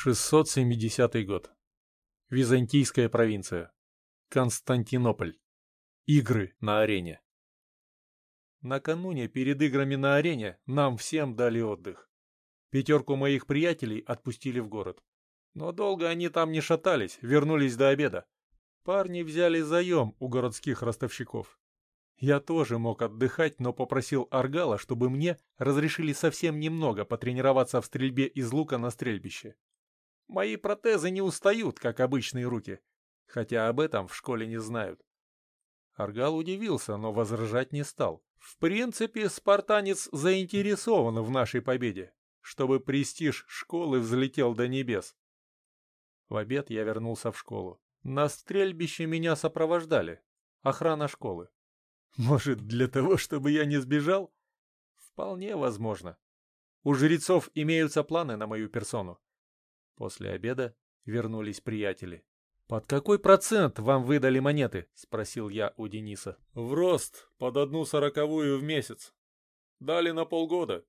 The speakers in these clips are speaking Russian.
670 год. Византийская провинция. Константинополь. Игры на арене. Накануне перед играми на арене нам всем дали отдых. Пятерку моих приятелей отпустили в город. Но долго они там не шатались, вернулись до обеда. Парни взяли заем у городских ростовщиков. Я тоже мог отдыхать, но попросил Аргала, чтобы мне разрешили совсем немного потренироваться в стрельбе из лука на стрельбище. Мои протезы не устают, как обычные руки, хотя об этом в школе не знают. Аргал удивился, но возражать не стал. В принципе, спартанец заинтересован в нашей победе, чтобы престиж школы взлетел до небес. В обед я вернулся в школу. На стрельбище меня сопровождали. Охрана школы. Может, для того, чтобы я не сбежал? Вполне возможно. У жрецов имеются планы на мою персону. После обеда вернулись приятели. «Под какой процент вам выдали монеты?» — спросил я у Дениса. «В рост, под одну сороковую в месяц. Дали на полгода.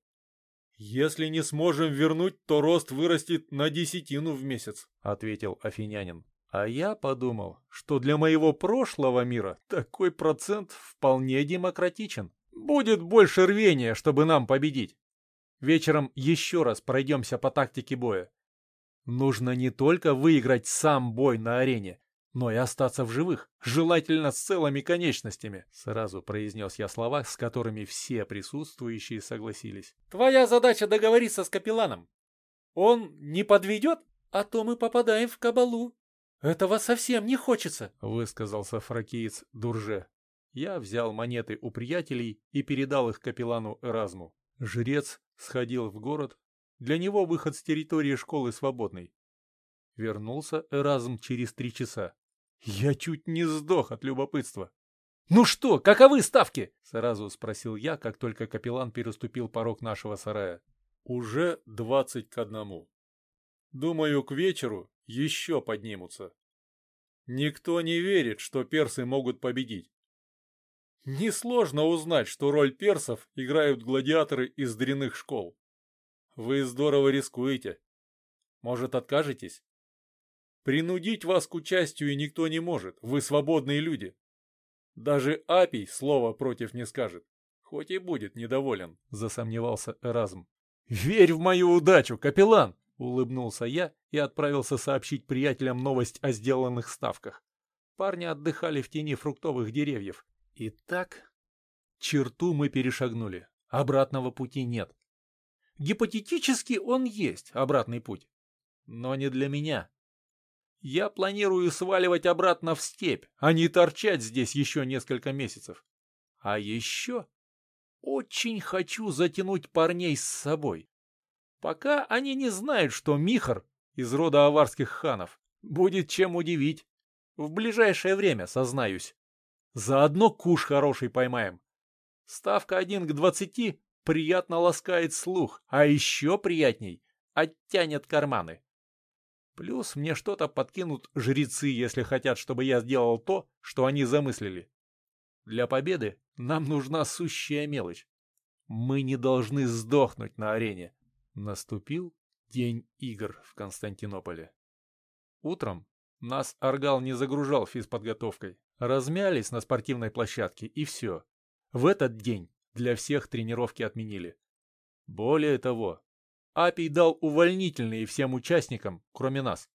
Если не сможем вернуть, то рост вырастет на десятину в месяц», — ответил афинянин. А я подумал, что для моего прошлого мира такой процент вполне демократичен. Будет больше рвения, чтобы нам победить. Вечером еще раз пройдемся по тактике боя. Нужно не только выиграть сам бой на арене, но и остаться в живых, желательно с целыми конечностями», — сразу произнес я слова, с которыми все присутствующие согласились. «Твоя задача договориться с капелланом. Он не подведет, а то мы попадаем в кабалу. Этого совсем не хочется», — высказался фракиец Дурже. Я взял монеты у приятелей и передал их капеллану Эразму. Жрец сходил в город, для него выход с территории школы свободный. Вернулся Эразм через три часа. Я чуть не сдох от любопытства. «Ну что, каковы ставки?» — сразу спросил я, как только капеллан переступил порог нашего сарая. «Уже двадцать к одному. Думаю, к вечеру еще поднимутся. Никто не верит, что персы могут победить. Несложно узнать, что роль персов играют гладиаторы из дряных школ. Вы здорово рискуете. Может, откажетесь? Принудить вас к участию никто не может, вы свободные люди. Даже Апий слова против не скажет, хоть и будет недоволен, засомневался Эразм. «Верь в мою удачу, капеллан!» — улыбнулся я и отправился сообщить приятелям новость о сделанных ставках. Парни отдыхали в тени фруктовых деревьев. Итак, черту мы перешагнули. Обратного пути нет. Гипотетически он есть, обратный путь. Но не для меня. Я планирую сваливать обратно в степь, а не торчать здесь еще несколько месяцев. А еще очень хочу затянуть парней с собой. Пока они не знают, что Михар из рода аварских ханов будет чем удивить. В ближайшее время, сознаюсь. Заодно куш хороший поймаем. Ставка один к двадцати приятно ласкает слух, а еще приятней оттянет карманы. Плюс мне что-то подкинут жрецы, если хотят, чтобы я сделал то, что они замыслили. Для победы нам нужна сущая мелочь. Мы не должны сдохнуть на арене. Наступил день игр в Константинополе. Утром нас Аргал не загружал физподготовкой. Размялись на спортивной площадке и все. В этот день для всех тренировки отменили. Более того, Апий дал увольнительные всем участникам, кроме нас.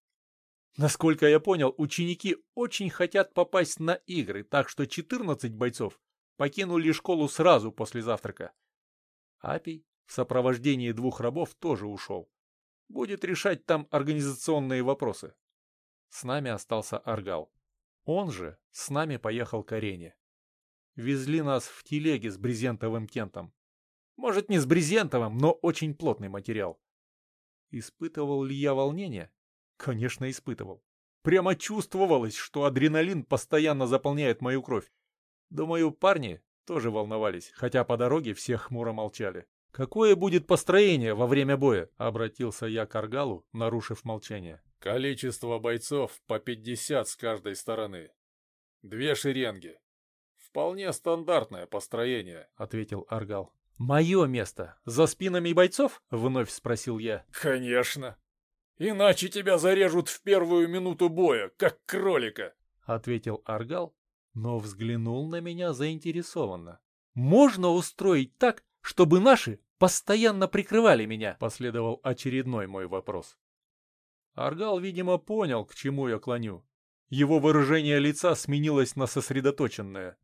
Насколько я понял, ученики очень хотят попасть на игры, так что 14 бойцов покинули школу сразу после завтрака. Апий в сопровождении двух рабов тоже ушел. Будет решать там организационные вопросы. С нами остался Аргал. Он же с нами поехал к арене. Везли нас в телеге с брезентовым тентом. Может, не с брезентовым, но очень плотный материал. Испытывал ли я волнение? Конечно, испытывал. Прямо чувствовалось, что адреналин постоянно заполняет мою кровь. Думаю, парни тоже волновались, хотя по дороге все хмуро молчали. «Какое будет построение во время боя?» — обратился я к Аргалу, нарушив молчание. «Количество бойцов по пятьдесят с каждой стороны. Две шеренги. «Вполне стандартное построение», — ответил Аргал. «Мое место за спинами бойцов?» — вновь спросил я. «Конечно. Иначе тебя зарежут в первую минуту боя, как кролика, — ответил Аргал, но взглянул на меня заинтересованно. «Можно устроить так, чтобы наши постоянно прикрывали меня?» — последовал очередной мой вопрос. Аргал, видимо, понял, к чему я клоню. Его выражение лица сменилось на сосредоточенное.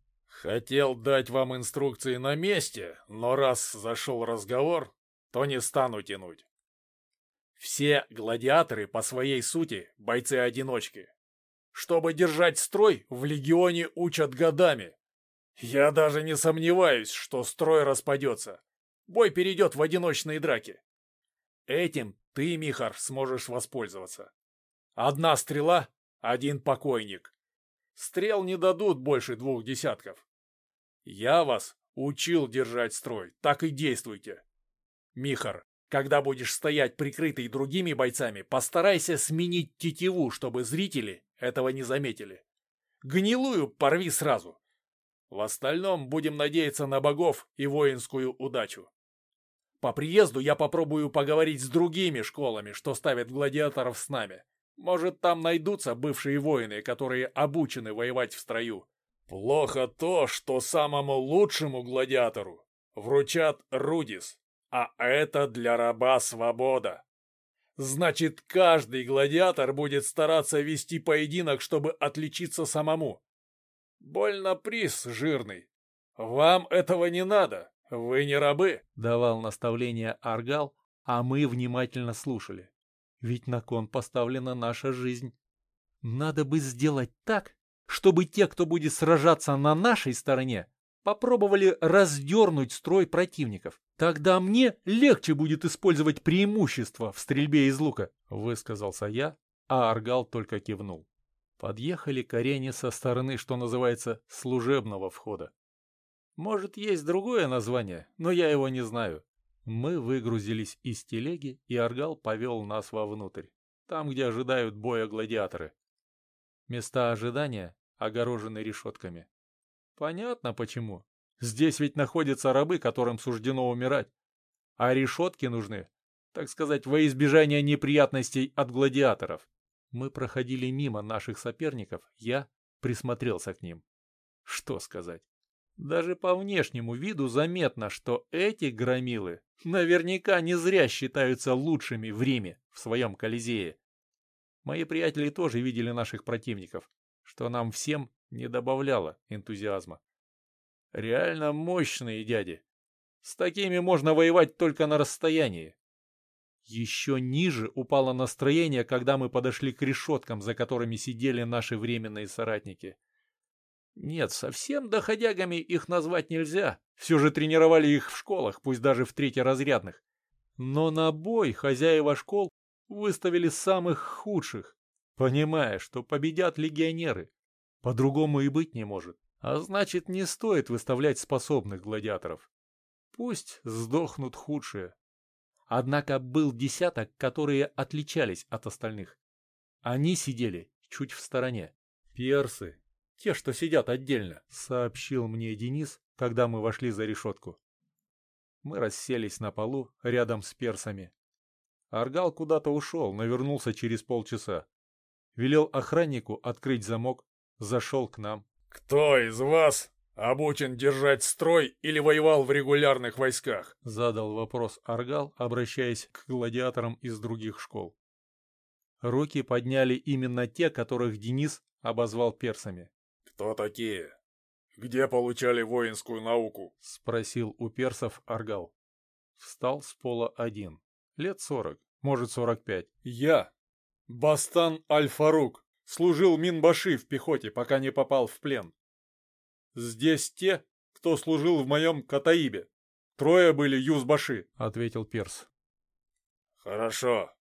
«Хотел дать вам инструкции на месте, но раз зашел разговор, то не стану тянуть. Все гладиаторы по своей сути бойцы-одиночки. Чтобы держать строй, в легионе учат годами. Я даже не сомневаюсь, что строй распадется. Бой перейдет в одиночные драки. Этим ты, Михар, сможешь воспользоваться. Одна стрела, один покойник. Стрел не дадут больше двух десятков. Я вас учил держать строй, так и действуйте. Михар, когда будешь стоять прикрытый другими бойцами, постарайся сменить тетиву, чтобы зрители этого не заметили. Гнилую порви сразу. В остальном будем надеяться на богов и воинскую удачу. По приезду я попробую поговорить с другими школами, что ставят гладиаторов с нами. Может, там найдутся бывшие воины, которые обучены воевать в строю. Плохо то, что самому лучшему гладиатору вручат Рудис, а это для раба свобода. Значит, каждый гладиатор будет стараться вести поединок, чтобы отличиться самому. Больно приз жирный. Вам этого не надо. Вы не рабы. Давал наставление Аргал, а мы внимательно слушали. Ведь на кон поставлена наша жизнь. Надо бы сделать так, чтобы те, кто будет сражаться на нашей стороне, попробовали раздернуть строй противников. Тогда мне легче будет использовать преимущество в стрельбе из лука, высказался я, а Аргал только кивнул. Подъехали к арене со стороны, что называется, служебного входа. Может, есть другое название, но я его не знаю. Мы выгрузились из телеги, и Аргал повел нас вовнутрь, там, где ожидают боя гладиаторы. Места ожидания огорожены решетками. Понятно почему. Здесь ведь находятся рабы, которым суждено умирать. А решетки нужны, так сказать, во избежание неприятностей от гладиаторов. Мы проходили мимо наших соперников, я присмотрелся к ним. Что сказать? Даже по внешнему виду заметно, что эти громилы наверняка не зря считаются лучшими в Риме, в своем Колизее. Мои приятели тоже видели наших противников, что нам всем не добавляло энтузиазма. Реально мощные дяди. С такими можно воевать только на расстоянии. Еще ниже упало настроение, когда мы подошли к решеткам, за которыми сидели наши временные соратники. Нет, совсем доходягами их назвать нельзя. Все же тренировали их в школах, пусть даже в третьеразрядных. Но на бой хозяева школ выставили самых худших, понимая, что победят легионеры. По-другому и быть не может. А значит, не стоит выставлять способных гладиаторов. Пусть сдохнут худшие. Однако был десяток, которые отличались от остальных. Они сидели чуть в стороне. Персы, те, что сидят отдельно, сообщил мне Денис, когда мы вошли за решетку. Мы расселись на полу рядом с персами. Аргал куда-то ушел, но вернулся через полчаса. Велел охраннику открыть замок зашел к нам. «Кто из вас обучен держать строй или воевал в регулярных войсках?» Задал вопрос Аргал, обращаясь к гладиаторам из других школ. Руки подняли именно те, которых Денис обозвал персами. «Кто такие? Где получали воинскую науку?» Спросил у персов Аргал. Встал с пола один. Лет сорок, может сорок пять. «Я, Бастан Аль-Фарук, Служил Минбаши в пехоте, пока не попал в плен. Здесь те, кто служил в моем Катаибе. Трое были Юзбаши, — ответил Перс. Хорошо.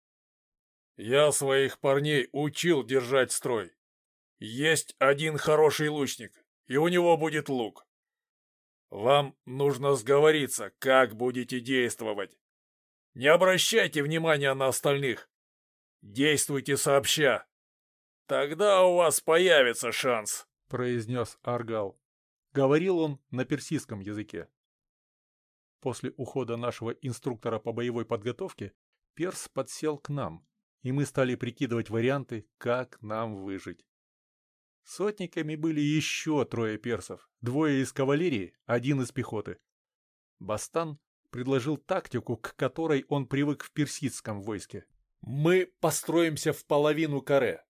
Я своих парней учил держать строй. Есть один хороший лучник, и у него будет лук. Вам нужно сговориться, как будете действовать. Не обращайте внимания на остальных. Действуйте сообща. «Тогда у вас появится шанс», — произнес Аргал. Говорил он на персидском языке. После ухода нашего инструктора по боевой подготовке Перс подсел к нам и мы стали прикидывать варианты, как нам выжить. Сотниками были еще трое персов, двое из кавалерии, один из пехоты. Бастан предложил тактику, к которой он привык в персидском войске. «Мы построимся в половину каре,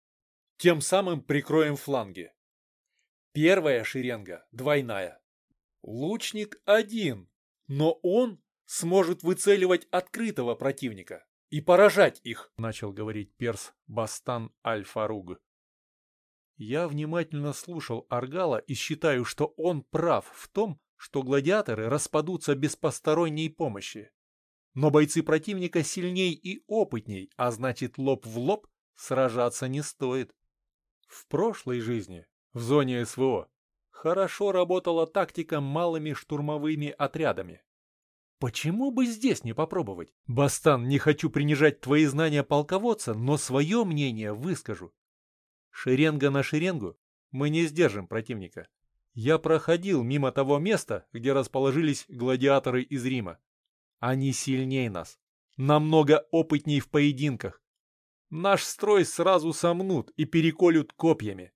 тем самым прикроем фланги. Первая шеренга двойная. Лучник один, но он сможет выцеливать открытого противника и поражать их», — начал говорить перс Бастан Аль-Фаруг. Я внимательно слушал Аргала и считаю, что он прав в том, что гладиаторы распадутся без посторонней помощи. Но бойцы противника сильней и опытней, а значит лоб в лоб сражаться не стоит. В прошлой жизни, в зоне СВО, хорошо работала тактика малыми штурмовыми отрядами. Почему бы здесь не попробовать? Бастан, не хочу принижать твои знания полководца, но свое мнение выскажу. Шеренга на шеренгу мы не сдержим противника. Я проходил мимо того места, где расположились гладиаторы из Рима. Они сильнее нас, намного опытней в поединках. Наш строй сразу сомнут и переколют копьями.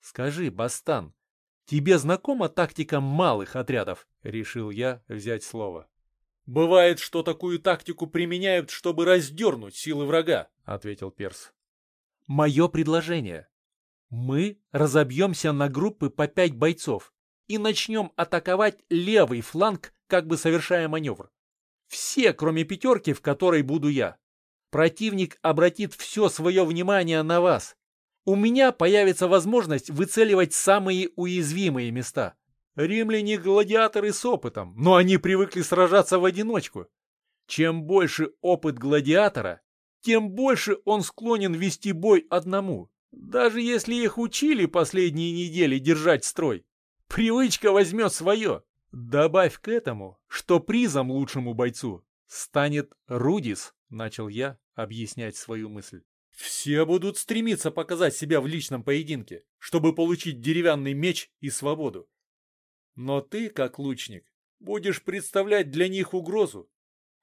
Скажи, Бастан, тебе знакома тактика малых отрядов? Решил я взять слово. Бывает, что такую тактику применяют, чтобы раздернуть силы врага, ответил Перс. Мое предложение. Мы разобьемся на группы по пять бойцов и начнем атаковать левый фланг, как бы совершая маневр. Все, кроме пятерки, в которой буду я. Противник обратит все свое внимание на вас. У меня появится возможность выцеливать самые уязвимые места. Римляне – гладиаторы с опытом, но они привыкли сражаться в одиночку. Чем больше опыт гладиатора, тем больше он склонен вести бой одному. Даже если их учили последние недели держать строй. Привычка возьмет свое. Добавь к этому, что призом лучшему бойцу станет Рудис, начал я объяснять свою мысль. Все будут стремиться показать себя в личном поединке, чтобы получить деревянный меч и свободу. Но ты, как лучник, будешь представлять для них угрозу,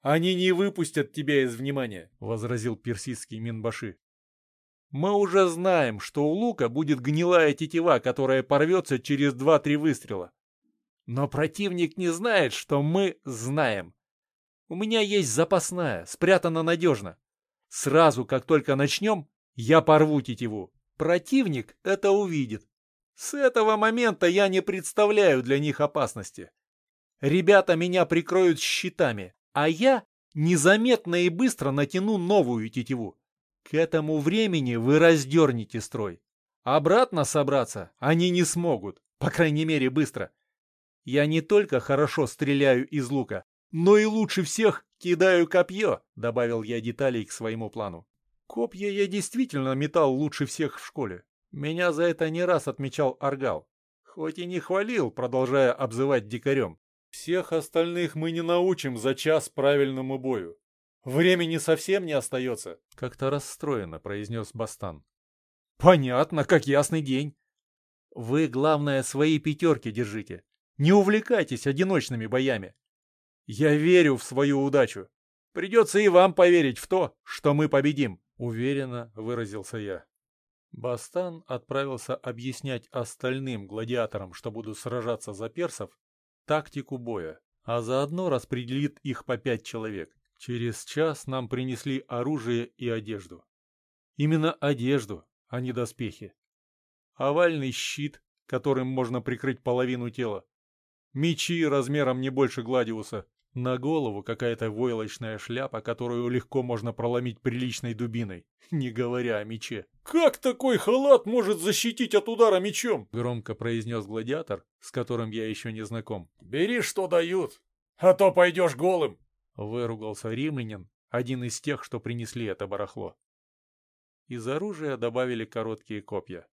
«Они не выпустят тебя из внимания», — возразил персидский Минбаши. «Мы уже знаем, что у лука будет гнилая тетива, которая порвется через два-три выстрела. Но противник не знает, что мы знаем. У меня есть запасная, спрятана надежно. Сразу, как только начнем, я порву тетиву. Противник это увидит. С этого момента я не представляю для них опасности. Ребята меня прикроют щитами, а я незаметно и быстро натяну новую тетиву. К этому времени вы раздернете строй. Обратно собраться они не смогут, по крайней мере быстро. Я не только хорошо стреляю из лука, но и лучше всех кидаю копье, добавил я деталей к своему плану. Копья я действительно метал лучше всех в школе. Меня за это не раз отмечал Аргал. Хоть и не хвалил, продолжая обзывать дикарем. Всех остальных мы не научим за час правильному бою. Времени совсем не остается. Как-то расстроенно произнес Бастан. Понятно, как ясный день. Вы, главное, свои пятерки держите. Не увлекайтесь одиночными боями. Я верю в свою удачу. Придется и вам поверить в то, что мы победим, уверенно выразился я. Бастан отправился объяснять остальным гладиаторам, что будут сражаться за персов, тактику боя, а заодно распределит их по пять человек. Через час нам принесли оружие и одежду. Именно одежду, а не доспехи. Овальный щит, которым можно прикрыть половину тела. Мечи размером не больше гладиуса. На голову какая-то войлочная шляпа, которую легко можно проломить приличной дубиной, не говоря о мече. «Как такой халат может защитить от удара мечом?» Громко произнес гладиатор, с которым я еще не знаком. «Бери, что дают, а то пойдешь голым!» Выругался римлянин, один из тех, что принесли это барахло. Из оружия добавили короткие копья.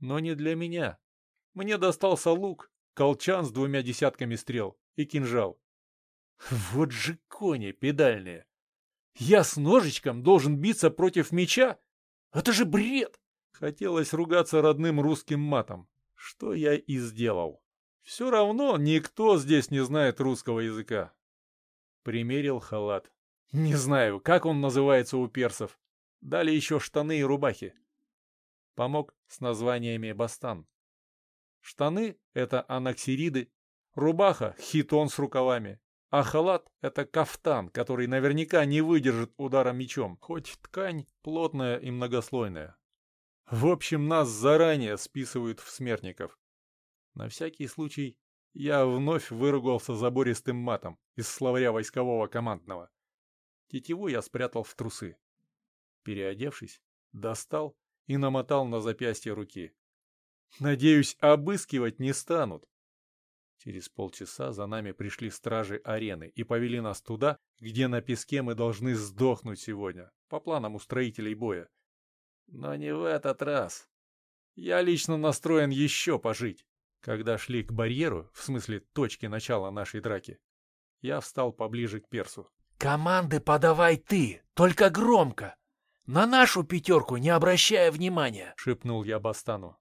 Но не для меня. Мне достался лук, колчан с двумя десятками стрел и кинжал. Вот же кони педальные. Я с ножичком должен биться против меча? Это же бред! Хотелось ругаться родным русским матом, что я и сделал. Все равно никто здесь не знает русского языка. Примерил халат. Не знаю, как он называется у персов. Дали еще штаны и рубахи. Помог с названиями Бастан. Штаны — это анаксириды, рубаха — хитон с рукавами, а халат — это кафтан, который наверняка не выдержит удара мечом, хоть ткань плотная и многослойная. В общем, нас заранее списывают в смертников. На всякий случай я вновь выругался забористым матом из словаря войскового командного. Тетиву я спрятал в трусы. Переодевшись, достал и намотал на запястье руки. Надеюсь, обыскивать не станут. Через полчаса за нами пришли стражи арены и повели нас туда, где на песке мы должны сдохнуть сегодня, по планам устроителей боя. Но не в этот раз. Я лично настроен еще пожить. Когда шли к барьеру, в смысле точки начала нашей драки, я встал поближе к персу. «Команды подавай ты, только громко! На нашу пятерку не обращая внимания!» — шепнул я Бастану.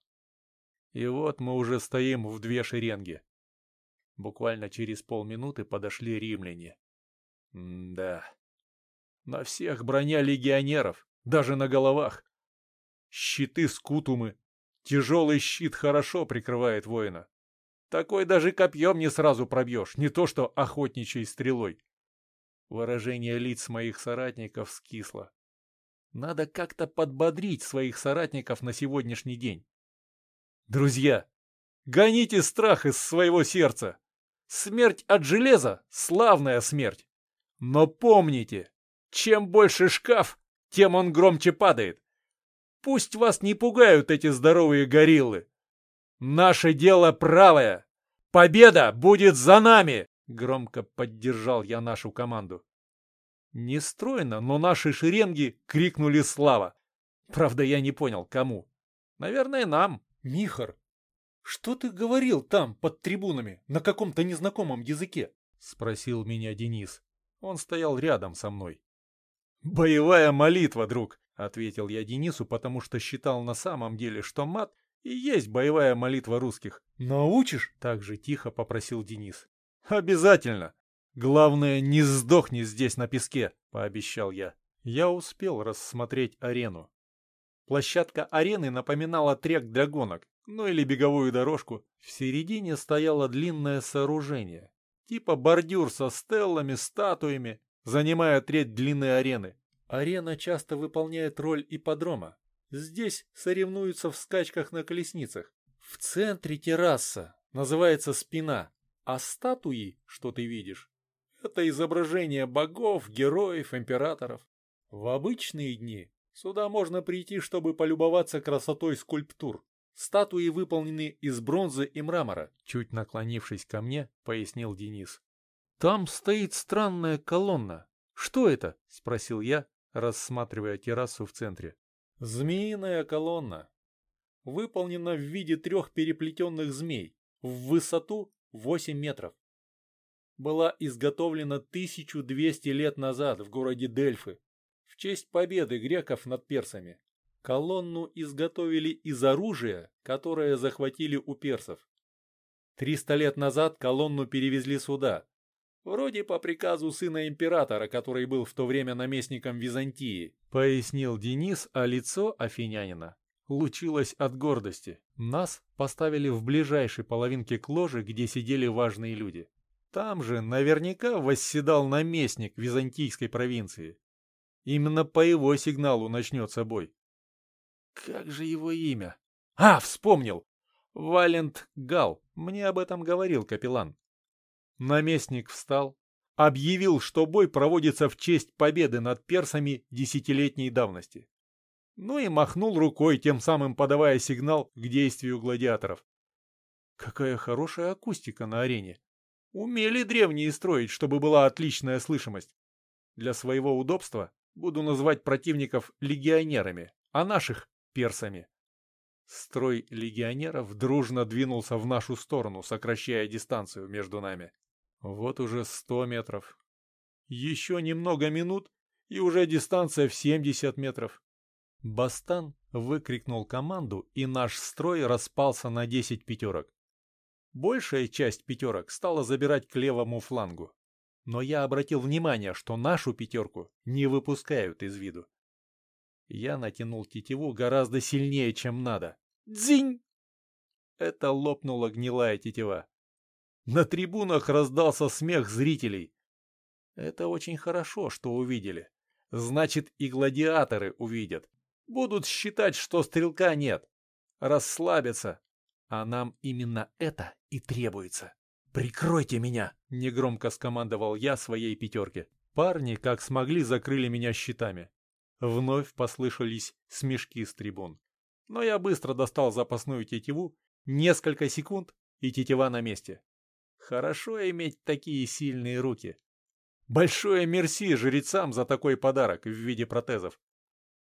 И вот мы уже стоим в две шеренги. Буквально через полминуты подошли римляне. М да. На всех броня легионеров, даже на головах. Щиты скутумы. Тяжелый щит хорошо прикрывает воина. Такой даже копьем не сразу пробьешь, не то что охотничьей стрелой. Выражение лиц моих соратников скисло. Надо как-то подбодрить своих соратников на сегодняшний день. Друзья, гоните страх из своего сердца. Смерть от железа — славная смерть. Но помните, чем больше шкаф, тем он громче падает. Пусть вас не пугают эти здоровые гориллы. Наше дело правое. Победа будет за нами! Громко поддержал я нашу команду. Нестройно, но наши шеренги крикнули «Слава!». Правда, я не понял, кому. Наверное, нам. Михар, что ты говорил там, под трибунами, на каком-то незнакомом языке? Спросил меня Денис. Он стоял рядом со мной. «Боевая молитва, друг», — ответил я Денису, потому что считал на самом деле, что мат и есть боевая молитва русских. «Научишь?» — так же тихо попросил Денис. «Обязательно! Главное, не сдохни здесь на песке», — пообещал я. Я успел рассмотреть арену. Площадка арены напоминала трек для гонок, ну или беговую дорожку. В середине стояло длинное сооружение, типа бордюр со стеллами, статуями, занимая треть длины арены. Арена часто выполняет роль ипподрома. Здесь соревнуются в скачках на колесницах. В центре терраса, называется спина, а статуи, что ты видишь, это изображение богов, героев, императоров. В обычные дни сюда можно прийти, чтобы полюбоваться красотой скульптур. Статуи выполнены из бронзы и мрамора. Чуть наклонившись ко мне, пояснил Денис. Там стоит странная колонна. Что это? Спросил я, рассматривая террасу в центре. Змеиная колонна. Выполнена в виде трех переплетенных змей в высоту 8 метров. Была изготовлена 1200 лет назад в городе Дельфы в честь победы греков над персами. Колонну изготовили из оружия, которое захватили у персов. Триста лет назад колонну перевезли сюда, вроде по приказу сына императора, который был в то время наместником Византии, пояснил Денис, а лицо афинянина лучилось от гордости. Нас поставили в ближайшей половинке к ложе, где сидели важные люди. Там же наверняка восседал наместник византийской провинции. Именно по его сигналу начнется бой. Как же его имя? А, вспомнил! Валент Гал. Мне об этом говорил капеллан. Наместник встал, объявил, что бой проводится в честь победы над персами десятилетней давности ну и махнул рукой, тем самым подавая сигнал к действию гладиаторов. Какая хорошая акустика на арене. Умели древние строить, чтобы была отличная слышимость. Для своего удобства буду называть противников легионерами, а наших — персами. Строй легионеров дружно двинулся в нашу сторону, сокращая дистанцию между нами. Вот уже сто метров. Еще немного минут, и уже дистанция в семьдесят метров. Бастан выкрикнул команду, и наш строй распался на 10 пятерок. Большая часть пятерок стала забирать к левому флангу. Но я обратил внимание, что нашу пятерку не выпускают из виду. Я натянул тетиву гораздо сильнее, чем надо. Дзинь! Это лопнула гнилая тетива. На трибунах раздался смех зрителей. Это очень хорошо, что увидели. Значит, и гладиаторы увидят. Будут считать, что стрелка нет. Расслабятся. А нам именно это и требуется. «Прикройте меня!» — негромко скомандовал я своей пятерке. Парни, как смогли, закрыли меня щитами. Вновь послышались смешки с трибун. Но я быстро достал запасную тетиву, несколько секунд, и тетива на месте. Хорошо иметь такие сильные руки. Большое мерси жрецам за такой подарок в виде протезов.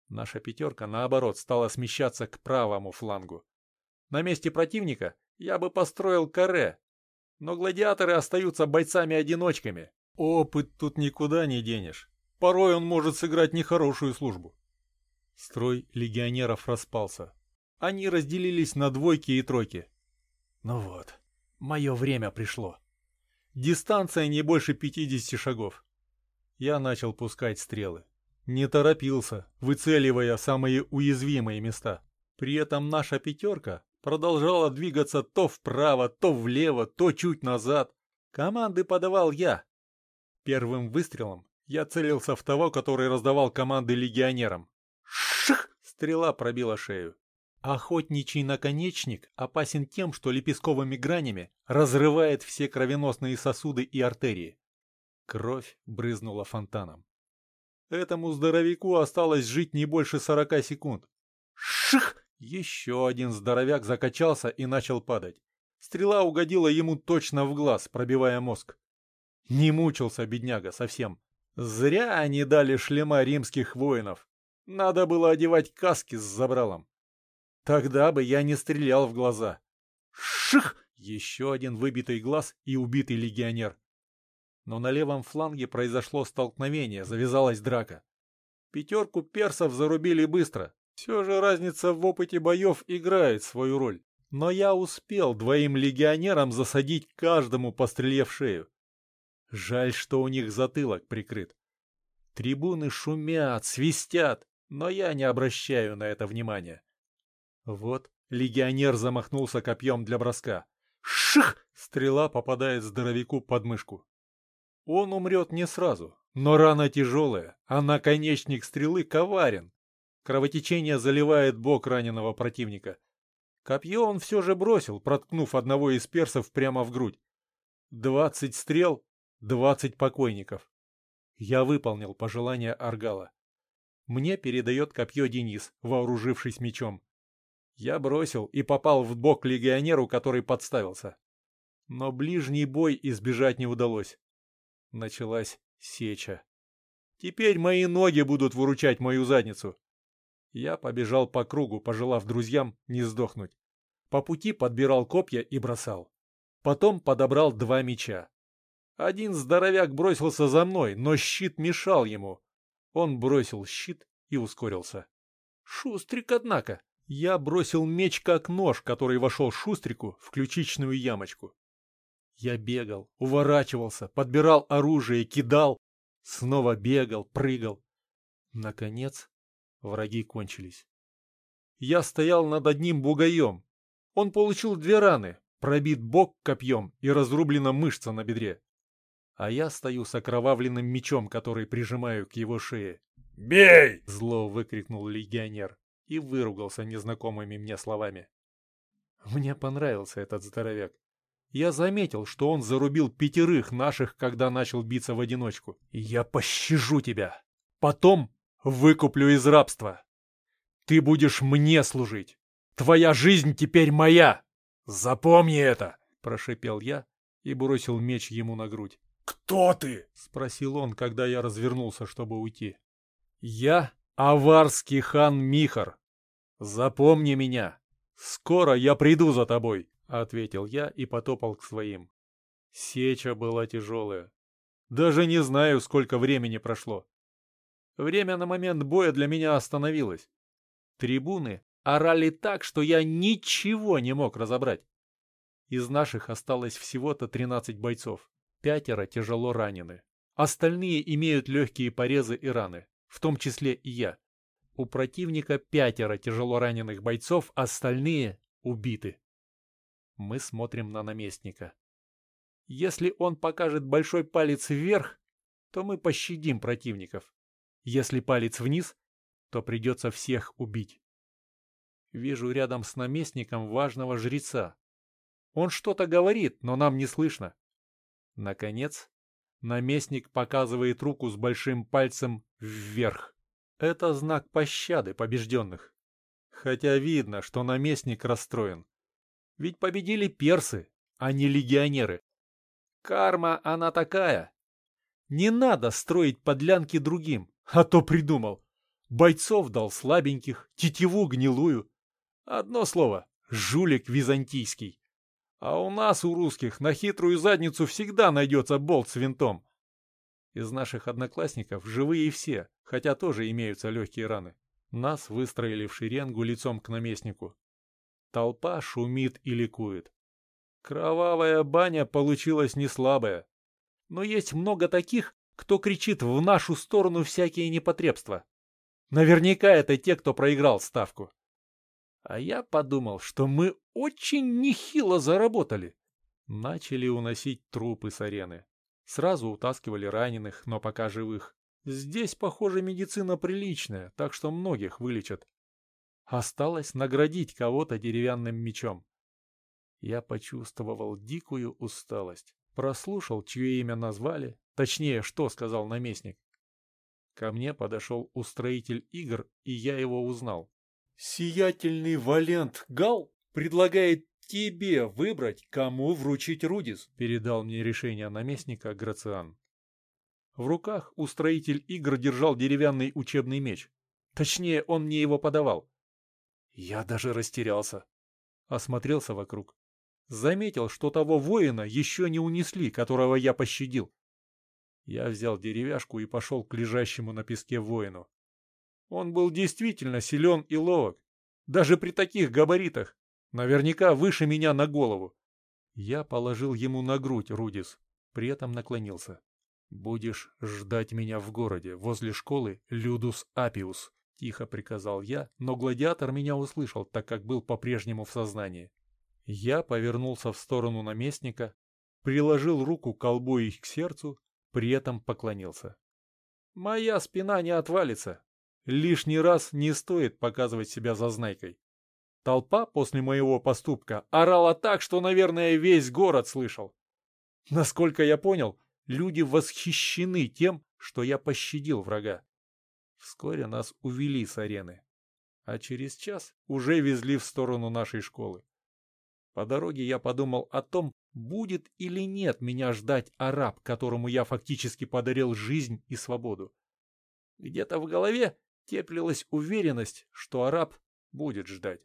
Наша пятерка, наоборот, стала смещаться к правому флангу. На месте противника я бы построил каре, но гладиаторы остаются бойцами-одиночками. Опыт тут никуда не денешь. Порой он может сыграть нехорошую службу. Строй легионеров распался. Они разделились на двойки и тройки. Ну вот, мое время пришло. Дистанция не больше 50 шагов. Я начал пускать стрелы. Не торопился, выцеливая самые уязвимые места. При этом наша пятерка продолжала двигаться то вправо, то влево, то чуть назад. Команды подавал я. Первым выстрелом я целился в того, который раздавал команды легионерам. Ших! Стрела пробила шею. Охотничий наконечник опасен тем, что лепестковыми гранями разрывает все кровеносные сосуды и артерии. Кровь брызнула фонтаном. Этому здоровяку осталось жить не больше сорока секунд. Ших! Еще один здоровяк закачался и начал падать. Стрела угодила ему точно в глаз, пробивая мозг. Не мучился бедняга совсем. Зря они дали шлема римских воинов. Надо было одевать каски с забралом. Тогда бы я не стрелял в глаза. Ших! Еще один выбитый глаз и убитый легионер. Но на левом фланге произошло столкновение, завязалась драка. Пятерку персов зарубили быстро. Все же разница в опыте боев играет свою роль. Но я успел двоим легионерам засадить каждому постреле в шею. Жаль, что у них затылок прикрыт. Трибуны шумят, свистят, но я не обращаю на это внимания. Вот легионер замахнулся копьем для броска. Ших! Стрела попадает здоровяку под мышку. Он умрет не сразу, но рана тяжелая, а наконечник стрелы коварен. Кровотечение заливает бок раненого противника. Копье он все же бросил, проткнув одного из персов прямо в грудь. Двадцать стрел, двадцать покойников. Я выполнил пожелание Аргала. Мне передает копье Денис, вооружившись мечом. Я бросил и попал в бок легионеру, который подставился. Но ближний бой избежать не удалось. Началась сеча. Теперь мои ноги будут выручать мою задницу. Я побежал по кругу, пожелав друзьям не сдохнуть. По пути подбирал копья и бросал. Потом подобрал два меча. Один здоровяк бросился за мной, но щит мешал ему. Он бросил щит и ускорился. Шустрик, однако. Я бросил меч как нож, который вошел Шустрику в ключичную ямочку. Я бегал, уворачивался, подбирал оружие, кидал, снова бегал, прыгал. Наконец, враги кончились. Я стоял над одним бугаем. Он получил две раны, пробит бок копьем и разрублена мышца на бедре. А я стою с окровавленным мечом, который прижимаю к его шее. «Бей!» — зло выкрикнул легионер и выругался незнакомыми мне словами. Мне понравился этот здоровяк. Я заметил, что он зарубил пятерых наших, когда начал биться в одиночку. Я пощажу тебя. Потом выкуплю из рабства. Ты будешь мне служить. Твоя жизнь теперь моя. Запомни это, прошипел я и бросил меч ему на грудь. «Кто ты?» — спросил он, когда я развернулся, чтобы уйти. «Я Аварский хан Михар. Запомни меня. Скоро я приду за тобой», — ответил я и потопал к своим. Сеча была тяжелая. Даже не знаю, сколько времени прошло. Время на момент боя для меня остановилось. Трибуны орали так, что я ничего не мог разобрать. Из наших осталось всего-то 13 бойцов. Пятеро тяжело ранены. Остальные имеют легкие порезы и раны в том числе и я. У противника пятеро тяжело раненых бойцов, остальные убиты. Мы смотрим на наместника. Если он покажет большой палец вверх, то мы пощадим противников. Если палец вниз, то придется всех убить. Вижу рядом с наместником важного жреца. Он что-то говорит, но нам не слышно. Наконец, наместник показывает руку с большим пальцем вверх. Это знак пощады побежденных. Хотя видно, что наместник расстроен. Ведь победили персы, а не легионеры. Карма она такая. Не надо строить подлянки другим, а то придумал. Бойцов дал слабеньких, тетиву гнилую. Одно слово — жулик византийский. А у нас, у русских, на хитрую задницу всегда найдется болт с винтом. Из наших одноклассников живые все, хотя тоже имеются легкие раны. Нас выстроили в шеренгу лицом к наместнику. Толпа шумит и ликует. Кровавая баня получилась не слабая. Но есть много таких, кто кричит в нашу сторону всякие непотребства. Наверняка это те, кто проиграл ставку. А я подумал, что мы очень нехило заработали. Начали уносить трупы с арены. Сразу утаскивали раненых, но пока живых. Здесь, похоже, медицина приличная, так что многих вылечат. Осталось наградить кого-то деревянным мечом. Я почувствовал дикую усталость. Прослушал, чье имя назвали, точнее, что сказал наместник. Ко мне подошел устроитель игр, и я его узнал. «Сиятельный Валент Гал предлагает тебе выбрать, кому вручить Рудис», передал мне решение наместника Грациан. В руках устроитель игр держал деревянный учебный меч. Точнее, он мне его подавал. Я даже растерялся. Осмотрелся вокруг. Заметил, что того воина еще не унесли, которого я пощадил. Я взял деревяшку и пошел к лежащему на песке воину. Он был действительно силен и ловок. Даже при таких габаритах. Наверняка выше меня на голову. Я положил ему на грудь Рудис, при этом наклонился. «Будешь ждать меня в городе, возле школы Людус Апиус», — тихо приказал я, но гладиатор меня услышал, так как был по-прежнему в сознании. Я повернулся в сторону наместника, приложил руку к колбу и к сердцу, при этом поклонился. «Моя спина не отвалится. Лишний раз не стоит показывать себя зазнайкой. Толпа после моего поступка орала так, что, наверное, весь город слышал. Насколько я понял, люди восхищены тем, что я пощадил врага. Вскоре нас увели с арены, а через час уже везли в сторону нашей школы. По дороге я подумал о том, будет или нет меня ждать араб, которому я фактически подарил жизнь и свободу. Где-то в голове теплилась уверенность, что араб будет ждать.